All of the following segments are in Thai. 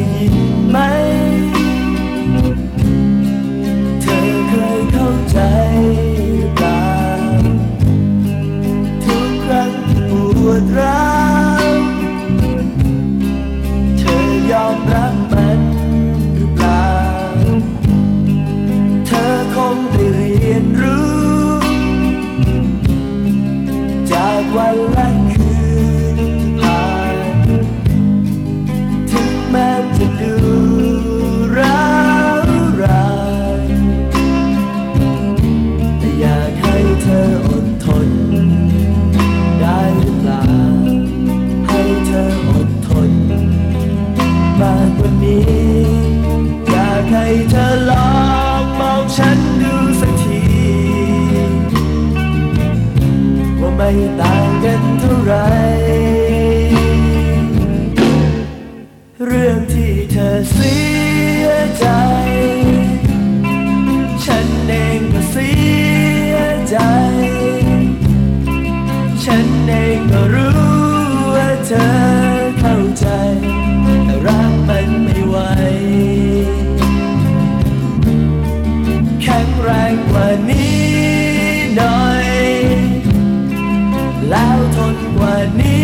้ยินไหม เธอเคยเข้าใจเปล่าทุกครั้งปวดร้าว เธอยอมรับ ไม่ต่างกันเท่าไร เรื่องที่เธอเสียใจ ฉันเองก็เสียใจ ฉันเองก็รู้ว่าเธอเข้าใจ แต่รักมันไม่ไหวแข็งแรงกว่านี้ ทน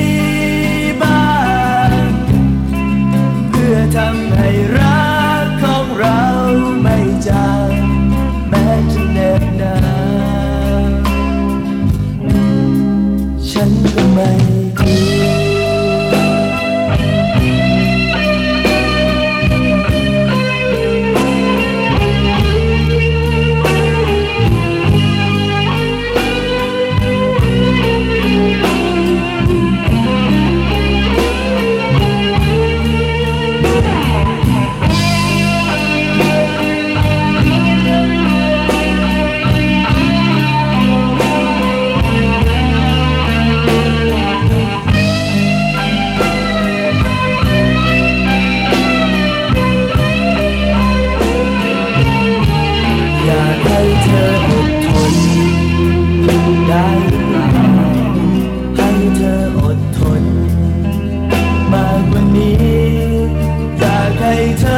ได้หรือให้เธออดทน มาว่านี้อยให้เธอ